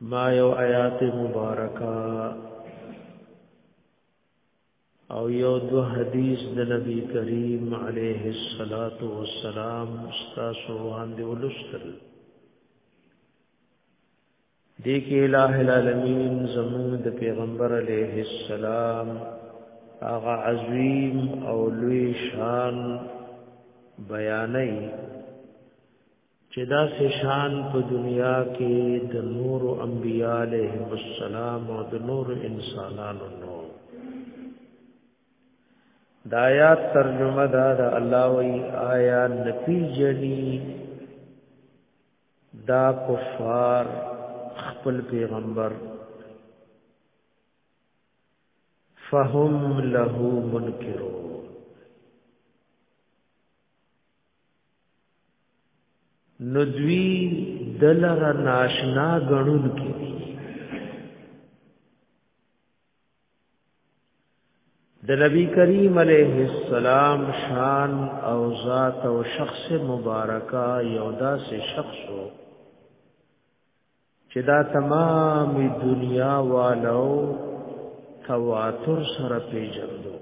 ما یو آیات مبارکه او یو دو حدیث د نبی کریم علیه الصلاۃ والسلام استاد روان دی ولستل دې کې الٰه العالمین زمون د پیغمبر علیه السلام هغه عظیم او لوی شان بیانې چې دا شان په دنیا کې د نور انبیاء علیهم السلام او د نور انسانانو نو د آیات ترجمه دا د الله وی آیا نپی جنی دا کفار خپل پیغمبر فهم له منکرون نو دوی دلر ناشنا غنون کې دي د نبی کریم علیه السلام شان او ذات او شخص مبارکا یو داسې شخص وو چې دا تمام دنیا والو تواتر سره پیژندو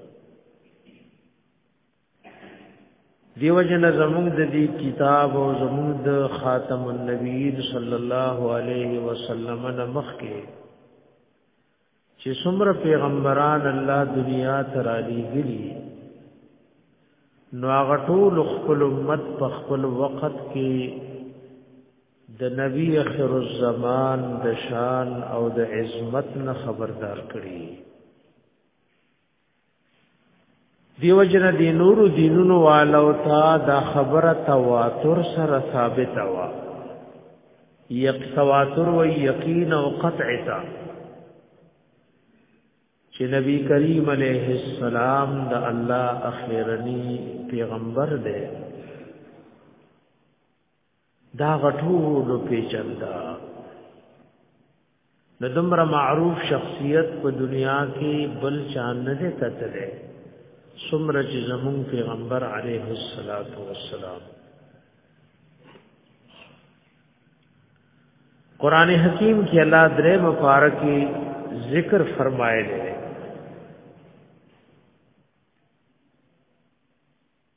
دیو جن زموږ د دې کتاب او زموږ د خاتم النبیین صلی الله علیه وسلم نه مخکې چې څومره پیغمبران الله دنیا ته را لېږلي نو هغه ټول خپل امت په خپل وخت کې د نبی اخر الزمان د شان او د عظمت نه خبردار کړي دیو جن دی نور دینونو والو تا دا خبره تواتر سره ثابت وا یق تواتر و یقین او قطع تا چې نبی کریم علیه السلام د الله اخیرنی پیغمبر دی دا غټولو پیچندا نو دمر معروف شخصیت په دنیا کې بل چان نه ده کتلې سمره چې زمون پیغمبر علیه الصلاۃ والسلام قران حکیم کې الله درې مبارکي ذکر فرمایلی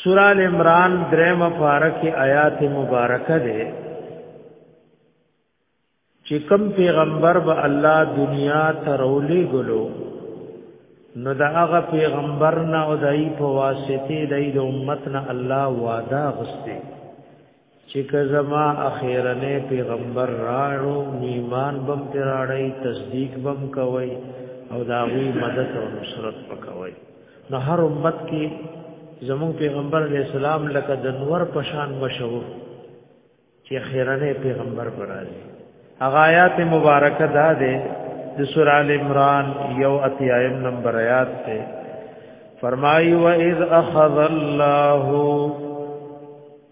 سورہ ال عمران دریم فارق آیات مبارکه ده چې کوم پیغمبر به الله دنیا ته رولې ګلو نو دا هغه پیغمبر نه او دای په واسطه دای د امت نه الله وعده غسته چې کزما اخیرنه پیغمبر راړو ایمان بم تراړی تصدیق بم کوي او داوی مدد او نصرت پکوي نو هر امت کې زمون پیغمبر علیہ السلام لکه د نور پشان مشهور چې اخیرنه پیغمبر برازي هغه آیات مبارکه دا ده د سورہ ال عمران یو اتیایم نمبر آیات ته فرمایي و اذ اخذ الله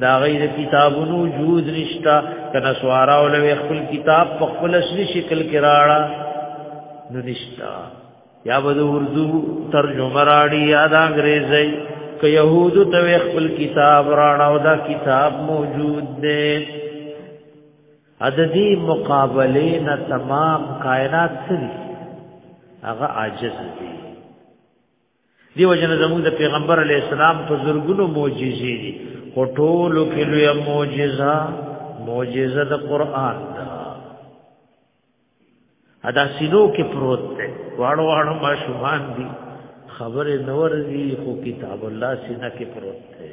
دا غیر کتابونو جوز نشتا کنا سوارا ولوي خپل کتاب په خپل اصلي شکل کې راړه نو نشتا یا به اردو ترجمه راړي یا د انګريزي که يهودو ته خپل کتاب راړه او دا کتاب موجود دی عددی مقابله نه تمام کائنات سری هغه عاجز دي دیو جن زموږ د پیغمبر علی السلام په زرګونو معجزې دي او ټول کې لوی معجزه معجزه د قران ده ادا سینو کې پروت دی واړو واړو ما شومان دي خبره نور دي خو کتاب الله سینه کې پروت دی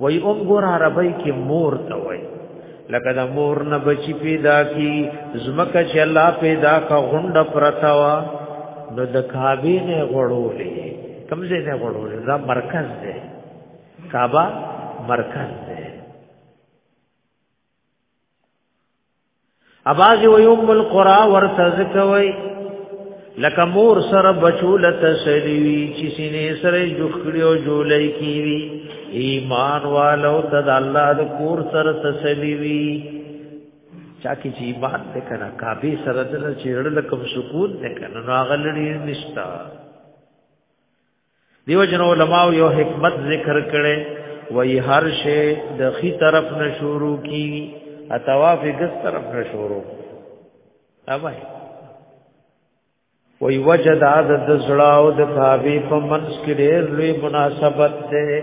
وای اوم ګور عربی کې مور ته وای لکه د مور نه بچی پیدا کی زمکه چې الله پیدا کا غونډه پرتا وا نو د کعبه نه غړولې کمزې نه غړولې دا مرکز دی کعبه مرکز اباز و یوم القرا ورته ځکوي لکه مور سره بچو لته سړي چې سینې سره جوخړیو جولای کیوي ایمان والو ته د الله د کور سره تسلی وي چا کې چې ایمان دې کنه کابه سره د چېړل کوم سکون دې کنه نو غلړي نشتا دیو جن علماء یو حکمت ذکر کړي وای هر شی د خي طرف نه شروع کی اتواف ګس طرف نه شروع اوبای وای وجد عدد د زړه او د کعبه په منځ کې ډېر لوی مناسبت ده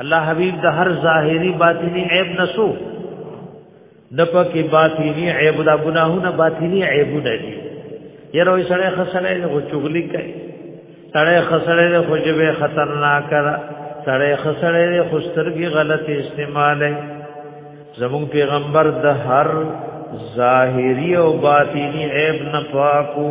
الله حبیب د هر ظاهری باطنی عیب نسو د پکې باطنی عیب دا ګناهونه باطنی عیبونه دي یره وي سړی خسړی نه چغلی کوي سړی خسړی نه خوجبه خطرناک را سړی خسړی نه خوسترګي غلط استعمال زمون پیغمبر د هر ظاهری او باطنی عیب نه پاکو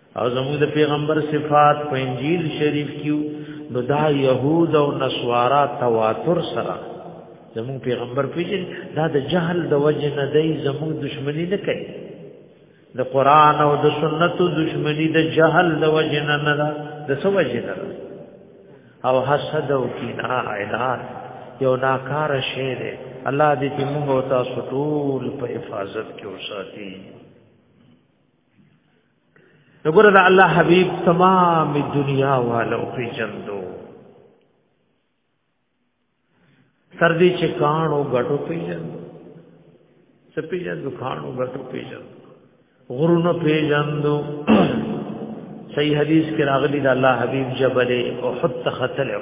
او زموږ د پیغمبر صفات په انجیل شریف کې نو دا يهود او نصارا تواتر سره زموږ پیغمبر پیژن دا د جهل د وجه نه دی زموږ دشمنی نه کوي د قران او د سنت دشمنی د جهل د وجه نه نه ده د څه وجه نه او حسد او کینه عناد یو ناکار شی دی الله دې موږ او تاسو ټول په حفاظت کې وساتي نګور دا الله حبيب تمام دنیا والو په جندو تر دې چې کانو غټو په جندو سپي جندو کانو غټو په جندو غرونو په جندو صحیح حدیث کې راغلی دا الله حبيب جبل احد تختلو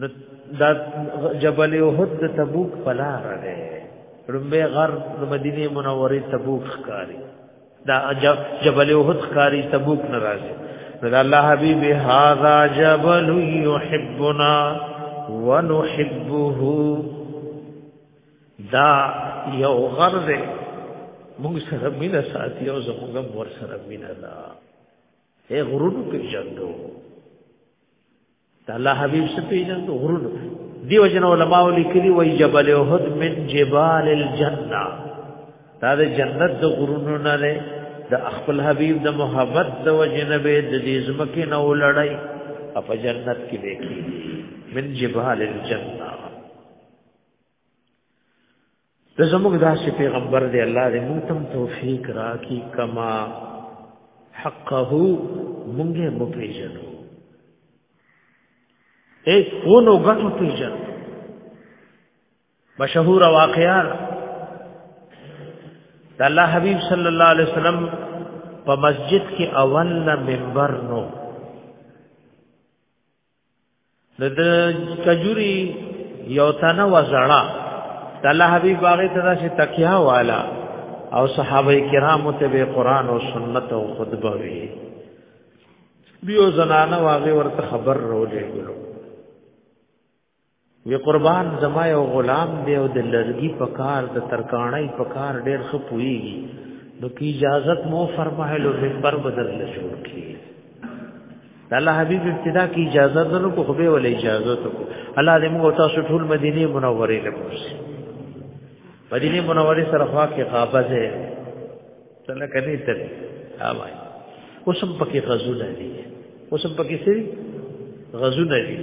نو دا جبل احد د تبوک پلار دی رمبه غر د مدینه منوره تبوک ښکاری دا جبل احد ښکاری تبوک ناراضه نو دا الله حبیب هاذا جبل یحبنا ونحبه دا یو غر دی موږ سره مینا ساتي او زموږ ور سره مینا دا اے غرور پیژندو د الله حبيب څخه پیژن غرور دیو جن علماء لیکلي وای جبل احد من جبال الجنه دا د جنت د غرونو نه ده د خپل حبيب د محبت د وجنبه د دې زمکه نه ولړای اپ جنت کې وکي من جبال الجنه د زموږ داسې پیغمبر دی الله دې موږ تم توفیق راکړي کما حقه مونږه مو پیژنو اے ونو غټو پیژن مشهور واقعا د الله حبیب صلی الله علیه وسلم په مسجد کې اول منبر نو د کجوري یو تنه وزړه د الله حبیب باغې ته داسې تکیا والا او صحابه کرامو ته به قران او سنت او خطبه وی بیو زنانه واغې ورته خبر رولې ګلو وی قربان زما یو غلام دی او د لرګي په کار د ترکاڼۍ په کار ډېر ښه پوهیږي نو کی اجازت مو فرمایلو منبر بدل نه جوړ کی الله حبیب ابتدا کی اجازه درو کو خو به ول اجازه کو الله دې موږ تاسو ټول مدینه منوره له پوسی مدینه منوره سره خوا کې غابه ده څنګه کني تر اوای اوسم پکې غزونه دي اوسم پکې سری غزونه دي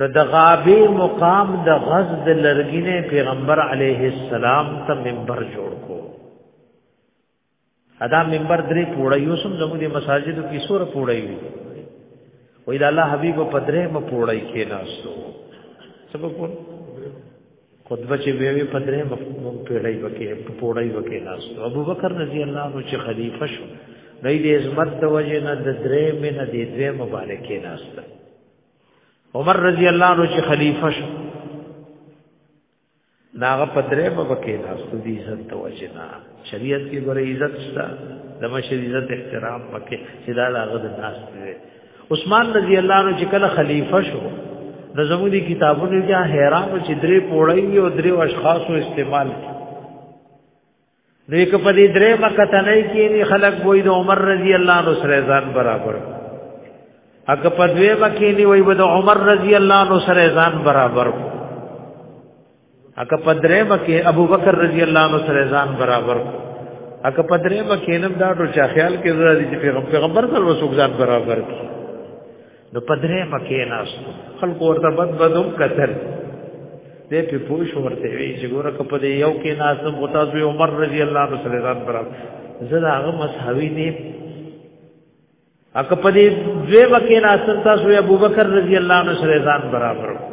نو د غابې مقام د غز د لرګینه پیغمبر علیه السلام ته منبر جوړ کو ادا منبر درې پوړې یو سم زموږ د مساجدو کې سور پوړې وي وې د الله حبیب په درې م پوړې کې ناشتو سبب خطبه چې به وي پدرې پیړۍ وکي په پوړۍ وکي ناس ابو بکر رضی الله عنه چې خلیفہ شو د دې عظمت د وجه نه د درې مې نه دې دې مبارکې ناس عمر رضی الله عنه چې خلیفہ شو ناغه پدرې په وکي ناس د دې عزت د وجه نه شریعت کې ګوره عزت شته د مشر عزت احترام پکې چې دا هغه د ناس دی عثمان رضی الله عنه چې کله خلیفہ شو نو زموږ دي کتابونو کې حیران چې درې پوړی او درې اشخاصو استعمال کی نو یک په دې درې مکته نه کې خلک وای د عمر رضی الله عنه سره ځان برابر اګه په دوی مکه نه وای د عمر رضی الله عنه سره ځان برابر کو اکه پدری مکه ابو بکر رضی الله عنه سره ځان برابر کو اکه پدری مکه نم دا ټول چا خیال کې راځي چې پیغمبر پیغمبر سره وسوک ځان برابر کی نو پدری مکه ناس خلق ورته بد بدوم قتل دې په پوښ ورته وی چې ګوره کپه دې یو کې ناس متازو عمر رضی الله عنه سره ځان برابر زه دا هغه مساوي نه اکه پدې دوی مکه ناس تاسو ابو بکر رضی الله عنه سره ځان برابر کو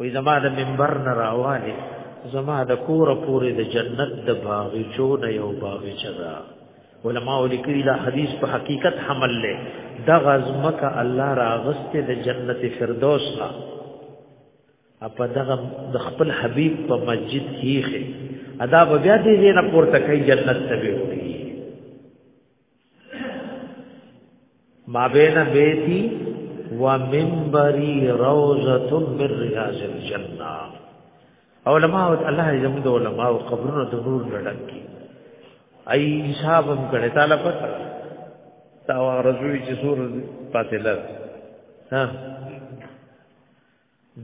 وې زما د منبر نه راواله زما د کور پورې د جنت د باغچو نه یو باغچه ده علماء لیکلي دا حدیث په حقیقت حمل لې د غزمکه الله راغسته د جنت فردوس نه اپا دغه د خپل حبیب په مسجد کیخه ادا بیا دې نه پورته کوي جنت ته وي ما بین بیتی و منبری روزت من ریاض الجنہ علماء الله دې زموږ علماء او قبرونو د نور لړک کی ای حساب هم کړه تعالی پته تا ورځوي چې سور پاتې لږ ها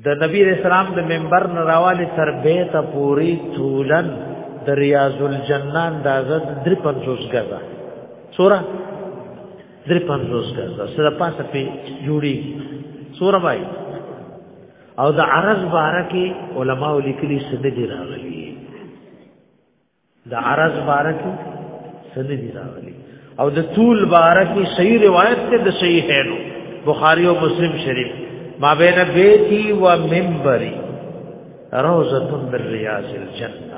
د نبی اسلام د منبر نه راواله تر بیت پوری طولن د ریاض الجنه اندازه 350 غزا سورہ 350 غزا سره پاسه په جوړی سورہ بای او د عرض بارکه علما لیکلي سده دی راغلي د عرض بارکی سند دی راغلی او د طول بارکی صحیح روایت ته د صحیح ہے نو بخاری او مسلم شریف ما بین بیتی و منبری روزه من ریاض الجنه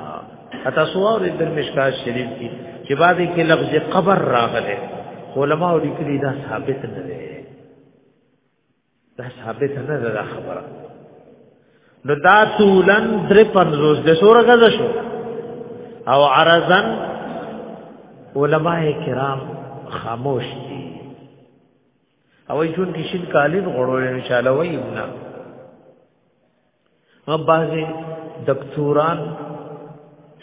اتا سوار در مشکات شریف کی چې بعد کې لفظ قبر راغله علماء لیکلي دا ثابت نه دی دا ثابت نه ده دا خبره نو دا طولن در پنځوس د سور غز شو او عرضن علماء کرام خاموش دي او ایشون کې شین کالین غړول ان شاء الله وایي نه هم بعضی دکتوران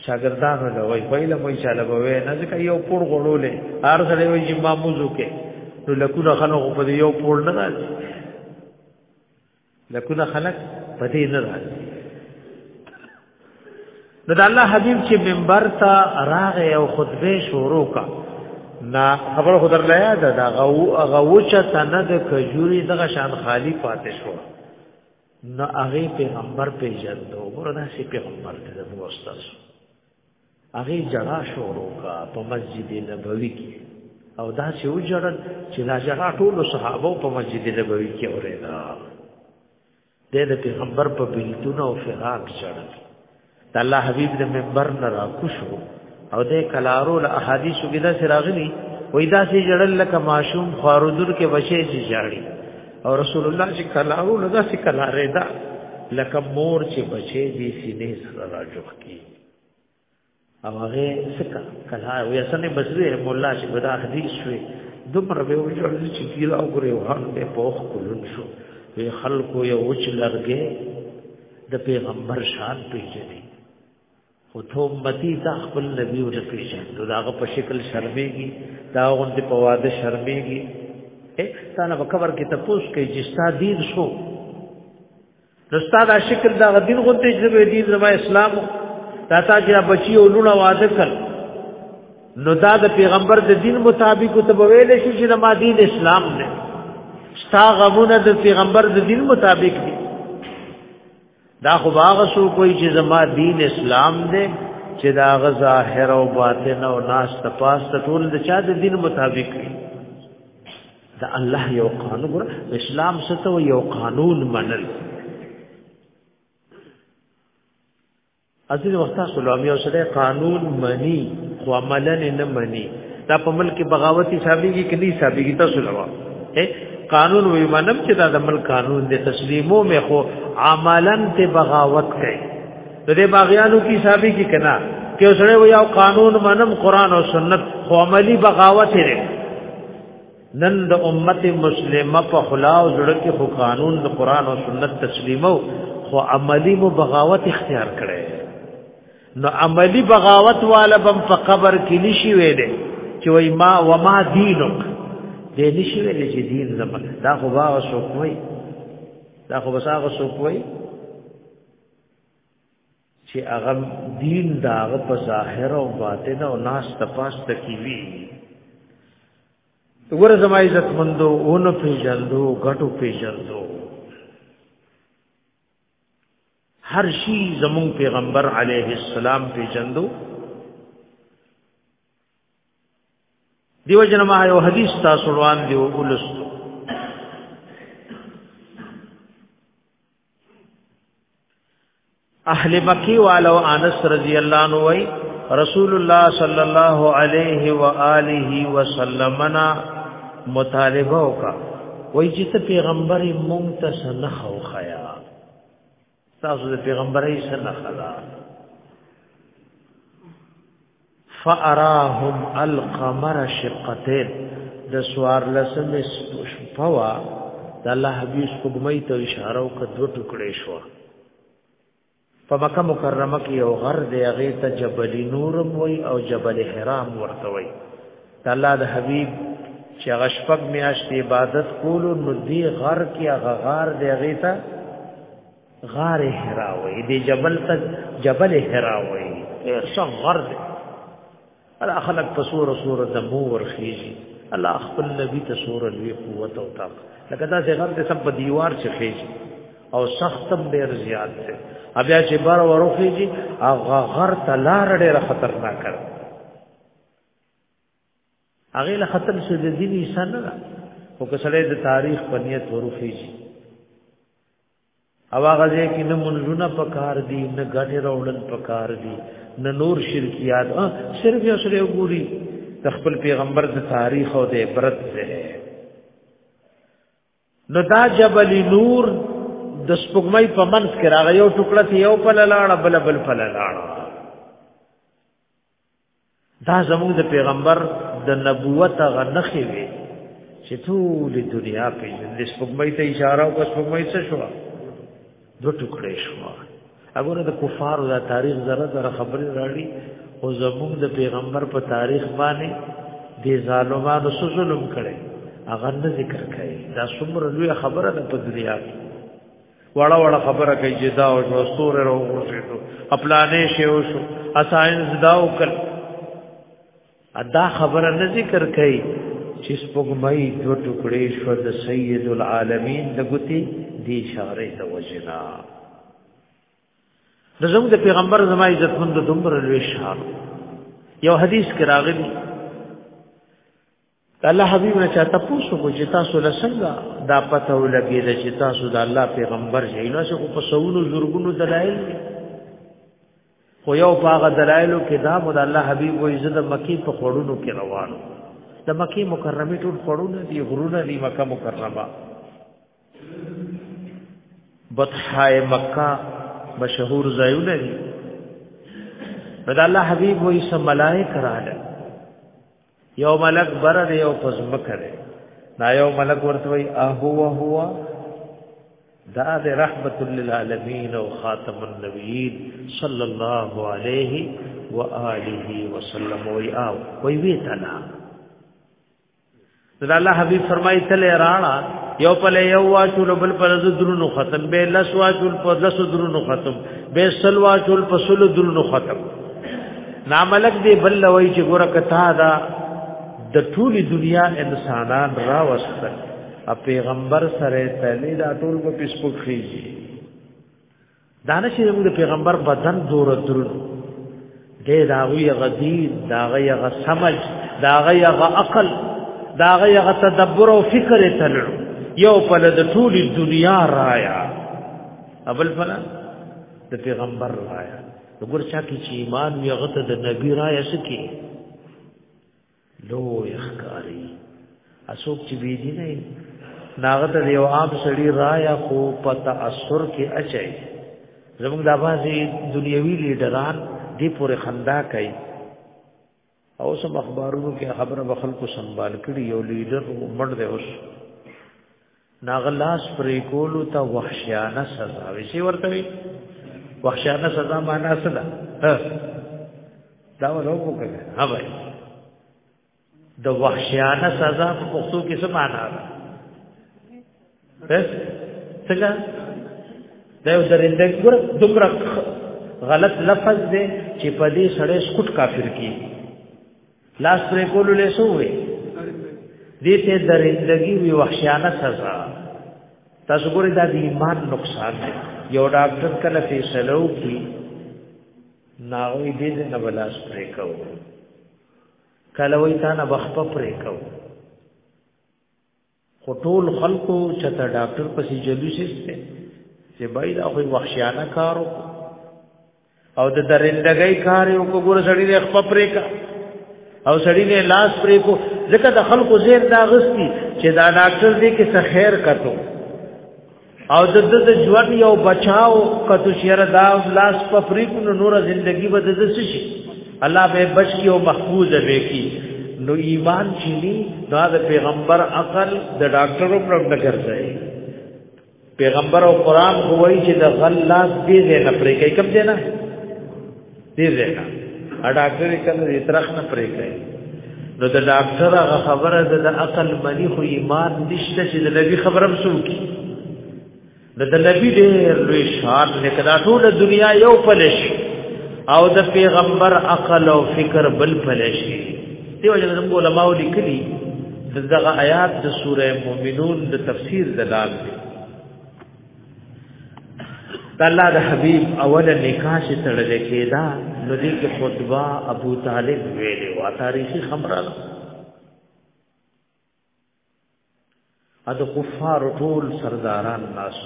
شاګردان ولوي پهله مو انشاء الله به نه ځکه یو پور غړولې هر سړی وي چې ما موضوع کې نو لکونه خلک په دې یو پور نه راځي لکونه خلک په دې نه راځي نو د الله حبيب چې منبر ته راغې او خطبه شروع کا نا خبر خدر لا یاد دا غو غوچه تنه د کجوري دغه شان خالی پاتې شو نه هغه پیغمبر پیژندو وردا سي پیغمبر ته د استاد هغه جړا شروع کا په مسجد نبوي کې او دا چې و جړل چې دا جړا ټول صحابه په مسجد نبوي کې اورېدا د پیغمبر په بیلتون او فراق جړل د الله حبيب د منبر نه راکوشو او د کلارو له احادیثو کې دا سراغلی وای دا چې جړل لکه ماشوم خارودر کې بچي چې جاړي او رسول الله چې کلارو له داسې کلارې دا لکه مور چې بچي دې سینې سره راجوخ کی او هغه سکه کلا او یسنې بسره مولا چې بدا حدیث شوی دومره به وجوړ چې کیلا او ګره وهان به پوخ کولن شو وی خلکو یو وچ لرګې د پیغمبر شان پیژني خو ته امتی تا خپل نبی ور پیژن نو داغه په شکل شرمېږي دا غوندې په واده شرمېږي تا نه خبر کې تپوس کوي چې ستا دین شو نو ستا دا شکل دا دین غوندې چې دین زما اسلام دا تا چې بچي او لونه واده کړ نو دا د پیغمبر د دین مطابق ته ویل شي چې د مادین اسلام نه ستا غمونه د پیغمبر د دین مطابق دي دا خو باغ سو کوئی چې زما دین اسلام دی چې دا غ ظاهر او باطن او ناس تپاس ټول د چا د دین مطابق دي دا الله یو قانون ګره اسلام ستو یو قانون منل ازل وخت تاسو لومي او سره قانون مني خو عملا نه مني دا په ملک بغاوت حسابيږي کې نه حسابيږي تاسو لوا قانون وي منم چې دا د ملک قانون دې تسلیمو مې خو عملا ته بغاوت کوي د دې باغیانو کې حسابيږي کنا کې سره وي او قانون منم قران او سنت خو عملی بغاوت لري نن د امت مسلمه په خلا او زړه کې خو قانون د قران او سنت تسلیمو خو عملی مو بغاوت اختیار کړي نو عملی بغاوت والا بم په قبر کې نشي ویلې چې وای ما وما دینک دې نشي ویلې چې دین زما دا خو باغ شوکوي دا خو بساغه شوکوي چې هغه دین دا هغه په ظاهر او باطن او ناس تپاس تکي وی وګوره زما عزت مندو اونو پیژندو غټو پیژندو هر شي زمون پیغمبر علیه السلام پیژندو دیو جن ما یو حدیث تاسو روان دی ولستو اهل مکی والو انس رضی الله عنه وای رسول الله صلی الله علیه و آله وسلمنا مطالبه وکا وای چې ته پیغمبر مونږ ته سنخ او خیا تاسو د پیغمبري سنخ خلا فاراهم القمر شقتين د سوار لسم شپوا د الله حبيب سپګمې ته اشاره وکړه دوه ټکړې شو په مکه مکرمه کې یو غر دی هغه ته جبل نورم وای او جبل حرام ورته وای د الله د حبيب چې هغه شپږ میاشتې عبادت کولو نو دی غر کې هغه غار دی هغه ته غار حرا وې دې جبل ته جبل حرا وې صغر دې الا خلق په سور سور دمو ورخیږي الله خپل نبی ته سور لوی قوت او طاقت لکه دا چې غر دې سب دیوار چې خېږي او سختم ډېر زیات دی بیا چې بار وروخیږي هغه غر ته لار ډېر خطرناک دی هغه له خطر څخه د دین انسان نه او که سړی د تاریخ په نیت ورخی شي او هغه ځای کې نه منځونه په کار دي نه غټه راوړل په کار دي نه نور شرکیات ا صرف یو سره وګوري د خپل پیغمبر د تاریخ او د عبرت ده نو دا جبل نور د سپوږمۍ په منځ کې راغی یو ټوکړه یو په لاړه بل بل په لاړه دا زموږ د پیغمبر د نبوت غنخې وي چې ټول دنیا په دې سپوږمۍ ته اشاره او سپوږمۍ څه شو دو ټوکړې شو هغه د کفارو د تاریخ زره زره خبرې راړي او زموږ د پیغمبر په تاریخ باندې د ظالمانو سو ظلم کړي هغه نه ذکر کړي دا څومره لوی خبره ده په دنیا کې وړه وړه خبره کوي چې دا او شو سور ورو ورسېدو خپلانې شی او شو اساینس دا وکړ ادا خبره نه ذکر کوي چې سپوږمۍ دو ټوکړې شو د سید العالمین د ګوتی دی اشاره د وجنا د زموږ د پیغمبر زما عزت مند دومره لوی شان یو حدیث کې راغلی الله حبیب نه چاته پوښتنه کو چې تاسو له څنګه دا پته ولګی دا چې تاسو د الله پیغمبر شئ نو چې په سونو زورګونو دلایل خو یو پاغه دلایلو کې دا مو د الله حبیب وې زه د مکی په خړونو کې روانو د مکی مکرمه ټول خړونه دي غرونه دي مکه مکرمه بطحای مکه مشهور ځایونه دي دا الله حبیب وې سم ملائک رااله یو ملک بر دی یو پزمک دی نا یو ملک ورته وی اهو هو دا د رحمت للعالمین او خاتم النبیین صلی الله علیه و آله وسلم وی او وی وی تنا دا الله حبیب فرمای تل رانا یو په یو واچول بل په لز درونو ختم به لس واچول په لس درونو ختم به سل واچول په سل درونو ختم ناملک دی بل وای چې ګوره کتا دا د ټولي دنیا انسانان را وستل ا پیغمبر سره تلی دا ټول په پیسبوک خېږي دانه چې موږ پیغمبر بدن دور درو دې دا وی غدید دا غي غ سمج دا غي غ عقل دا غي غ تدبر او فکر تلو یو په د ټولي دنیا رایا ابل فلا د پیغمبر رایا وګور چا کې چې ایمان وي هغه ته د نبی رایه سکی لو اخکاری اسوک چې بی دي نه ناغه ته یو عام سړی رایه خو په تاثر کې اچي زموږ د بازي دنیوي لیډران دې پورې خندا کوي او سم اخبارونو کې خبره به خلکو سنبال کړي یو لیډر مړ دی اوس ناغلاس پرې کولو ته وحشیانه سزا وي سی ورته وي وحشیانه سزا معنا څه ده دا ورو وکړه ها بھائی د وحشیانه سزا په پښتو کې څه معنا ده بس څنګه دا یو درنده ګور دومره غلط لفظ دی چې په دې سړی سکوټ کافر کی لاس پرې کولو له سوې دې ته درندګي وی وحشیانه سزا تاسو ګورئ دا د ایمان نقصان دی یو ډاکټر کله فیصله وکړي ناوی دې نه بلاس پرې کوو کله وای تا نه بخپ پرې کوو خو ټول خلکو چې ته ډاکټر پسې جلوس استه چې بای دا خو وحشیانه کار او د درندګۍ کار یو کو ګور سړی نه خپ پرې کا او سړی نه لاس پرې کو ځکه د خلکو زیر دا غستی چې دا ډاکټر دې کې څه خیر کتو او د د د ژوند یو بچاو کتو شیر دا لاس په فریقو نو نور زندگی به د د شي الله به بچ کی او محفوظ به کی نو ایمان چینی دا د پیغمبر عقل د ډاکټرو پر نه ګرځي پیغمبر او قران کوی چې د غل لاس دې نه پرې کوي کوم دې نه دې ځکه ا ډاکټر کله دې ترخ نه پرې کوي نو د ډاکټر هغه خبره د عقل منی خو ایمان نشته چې د نبی خبره مسوک د د نبی ډېر لوی شان لکه دا ټول دنیا یو پلش او د پیغمبر عقل او فکر بل پلش دیو جن زموږ علماء لیکلي دغه آیات د سوره مؤمنون د تفسیر دلال دی د الله د حبيب اوله نکاح چې تړل کېدا نو دې کې خطبه ابو طالب ویلې و تاریخي خبره ده ا د کفار ټول سرداران ناس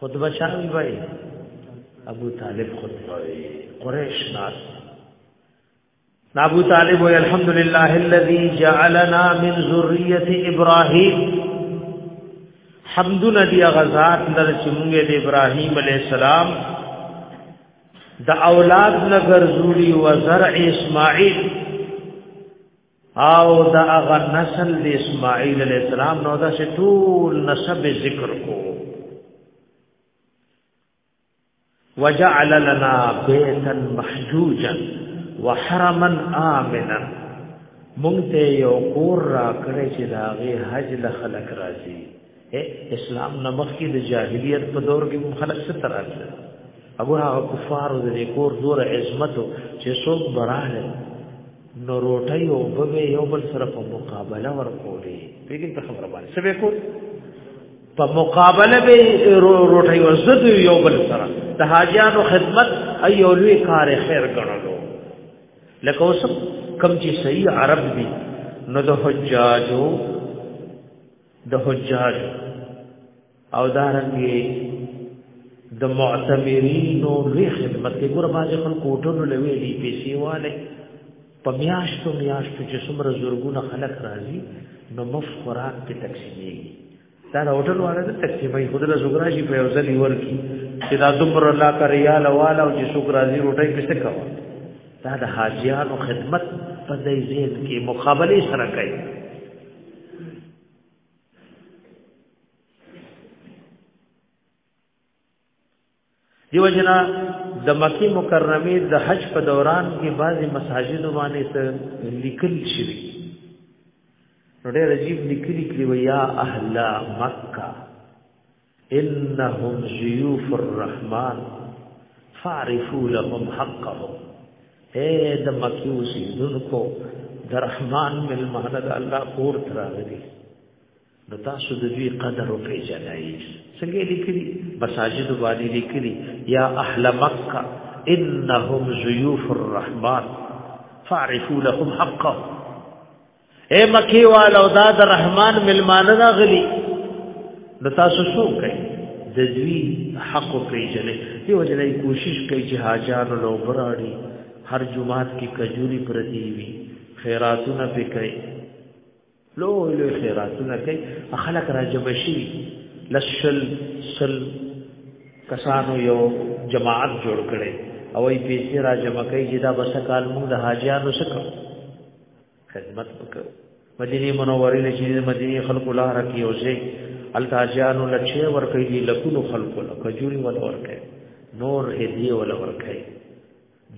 خطبه شاوی وای ابو طالب خطبه وی قریش ناس ابو طالب وی الحمد لله الذي جعلنا من ذريه ابراهيم حمد ندی غزاد لر چې موږ د ابراهيم عليه السلام د اولاد نګر زوري و زرع اسماعيل او د هغه نسل د اسماعيل عليه السلام نو دا چې ټول نسب ذکر کو وجعل لنا بيتا محجوجا وحرما آمنا مونږ ته یو کور را کړی چې دا غي حج له خلق راځي اسلام نمخ کې د جاهلیت په دور کې خلق ستر راځي ابو هغه کفار د کور زور عظمت چې څوک براله نو روټي او بوي یو بل سره په مقابله ورکولې پیګن په خبره باندې سبه کو په مقابله به روټي ورزد یو بل سره د حاجیانو خدمت ایو لوی کار خیر ګڼلو لکه اوس کم چې صحیح عرب دي نو د حجاجو د حجاج او دارنګي د معتمرینو لوی خدمت کې ګور باز خپل کوټونو لوي دي پیسې والے په میاشتو میاشتو چې څومره زورګونه خلک راځي نو مف خوراک کې تقسیمېږي دا د هوټل والا د تقسیمې خود له زګرا شي په ځل یې ورکی چې دا دومره لا کریا لواله او چې شکر راځي روټي په څه کوي دا د حاجیانو خدمت په دې ځین کې مقابله سره کوي دیو جنا د مکی مکرمه د حج په دوران کې بعضی مساجد باندې څه لیکل شوی نو ډېر عجیب لیکل کړي و یا اهل مکه انهم ضيوف الرحمن فاعرفوا لهم حقهم اے د مکی اوسیدونکو د رحمان ملمانه د الله پور تراغلي نو تاسو د دوی قدر او پیژنای څنګه لیکلي مساجد باندې لیکلي یا اهل مکه انهم ضيوف الرحمن فاعرفوا لهم حقه اے مکی والو دا د رحمان ملمانه راغلي نو تاسو شو کوي د دوی حق پیژنې دی وجلای کوشش کوي چې حاجان لو براړي هر جمعات کې کجوري پرتی وي خیراتونه پکې لو لو خیراتونه کوي خلک راجب شي لسل سل کسانو یو جماعت جوړ کړي او ای پیسې راجب کوي چې دا بس کال موږ د حاجیانو سره خدمت وکړو مدینه منوره نه چې مدینه خلق الله رکی او زه التاجانو لچې ور کوي لکونو خلق له کجوري ول ور کوي نور هدیه ول ور کوي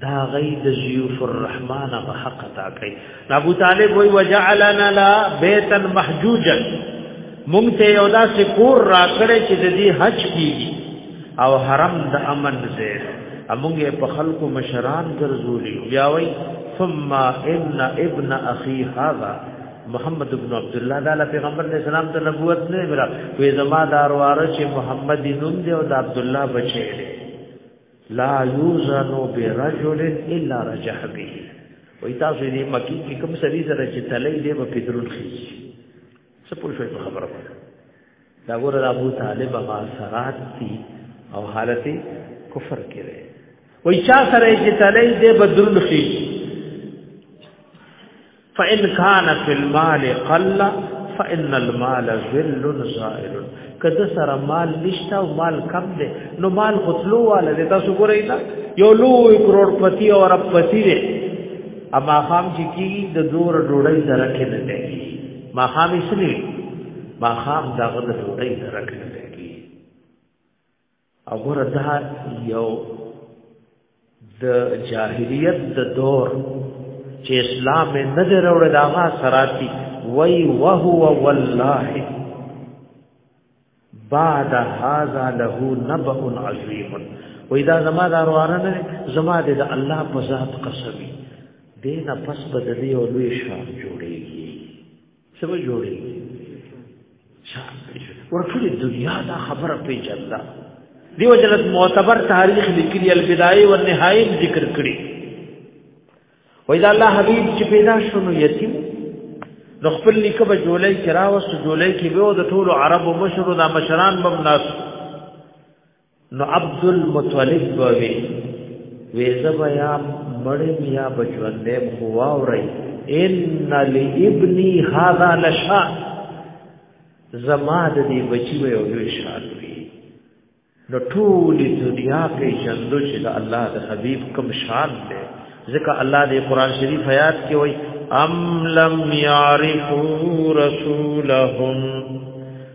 دا غي د ضيوف الرحمن غ حق تا کوي ابو طالب وی وجعلنا لا بيتا محجوجا مونږ ته یو داسې کور راکړې چې د دې حج کیږي او حرم د امن ځای امونږه په خلکو مشران ګرځولي بیا وی ثم ان ابن اخي هذا محمد ابن عبد الله دا پیغمبر علیہ السلام ته نبوت نه مرا وې زما دارواره چې محمد نوم دی او د عبد الله بچی دی لا یوزن برجل الا رجح به وای تاسو دې مکی کې کوم سړي سره چې تلې دې په پدرون خي څه پوه شوي په خبره باندې دا ګور ابو طالب ما سرات دي او حالت کفر کې وي وای چا سره چې تلې دې بدرون خي فإن كان في المال قل فإن المال ذل زائل کده سره مال نشتا او مال کم دی نو مال غتلو والا دی تاسو ګورئ دا یو لوی کروڑپتی او اربپتی دی اما خام چې کی د دور ډوړی سره کې نه دی ما خام اسلی ما خام دا غد ډوړی سره کې نه دی وګوره دا یو د جاهلیت د دور چې اسلام نه دروړ دا غا سراتی وای وهو والله بعد هذا له نبأ عظیم وای دا زما د اروانه نه زما د الله په ذات قسمی دینه پس بدلی او لوی شان جوړیږي څه به جوړي ورټول دنیا دا خبره پیژنده دیو جلد معتبر تاریخ لیکلی البدایه و نهایت ذکر کړي وای دا الله حبیب چې پیدا شونه یتیم نو خپل لیکه به جولای کرا وس جولای کې به د ټولو عربو مشرو دا مشران بم ناس نو عبد المطلب بوي وېزبا یا مړ بیا بچوندې خوا اوري ان لابني هذا لشا زما د دې بچي وي او دوی شان وي نو ټول دنیا په چندو چې د الله د حبيب کوم شان دی ځکه الله د قران شریف آیات کې وایي ام لم يعرفوا رسولهم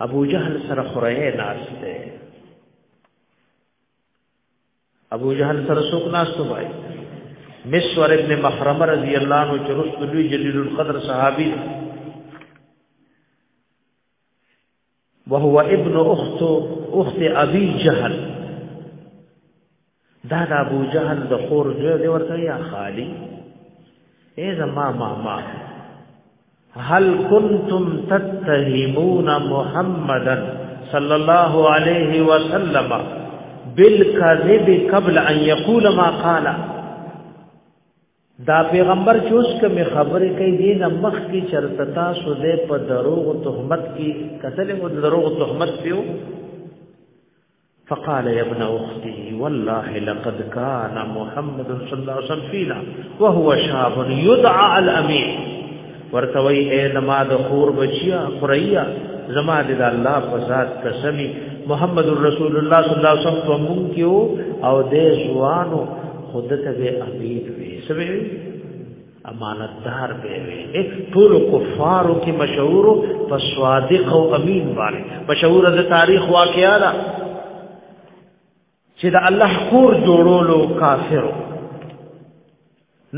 ابو جهل سره خره ناس ده ابو جهل سره څوک ناس ته وای مسور ابن مخرمه رضی الله عنه چې رسول لوی جلیل القدر صحابي وهو ابن اخت اخت ابي جهل دا د ابو جهل د خور زوی دی ورته یا خالی اے زما ماما هل کنتم تتهمون محمدا صلی الله علیه وسلم بالکذب قبل ان یقول ما قال دا پیغمبر چې اوس کوم خبرې کوي دې نه مخ کې چرته تاسو دې په دروغ تهمت کې قتل او دروغ تهمت پیو فقال يا ابن اختي والله لقد كان محمد صلى الله عليه وسلم فينا وهو شاب يدعى الامين ورتوي اے زما د خور بچیا قریا زما د الله په ذات قسمی محمد رسول الله صلی الله علیه وسلم په مونږ کې او د ځوانو خود ته به امید وي سوي امانتدار به وي ټول کفارو کې مشهور په صادق او امین باندې مشهور د تاریخ واقعا ده چې د الله کور جوړولو کافرو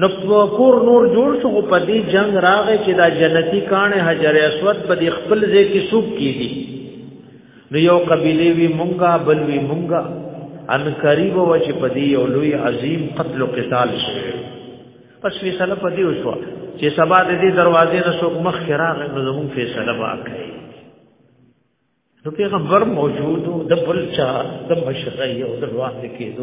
نو کور نور جوړ شو په دې جنگ راغې چې دا جنتی کانه حجر اسود په دې خپل ځای کې سوق کیږي نو یو قبيله وی مونږه بل وی مونږه ان قریب و چې په دې یو لوی عظیم قتل او قتال شوه پس فیصله پدې وشو چې سبا د دې دروازې نه څوک مخ کې راغی نو زموږ فیصله وکړي نو پیغمبر موجود د بلچا د مشرۍ او د روان کېدو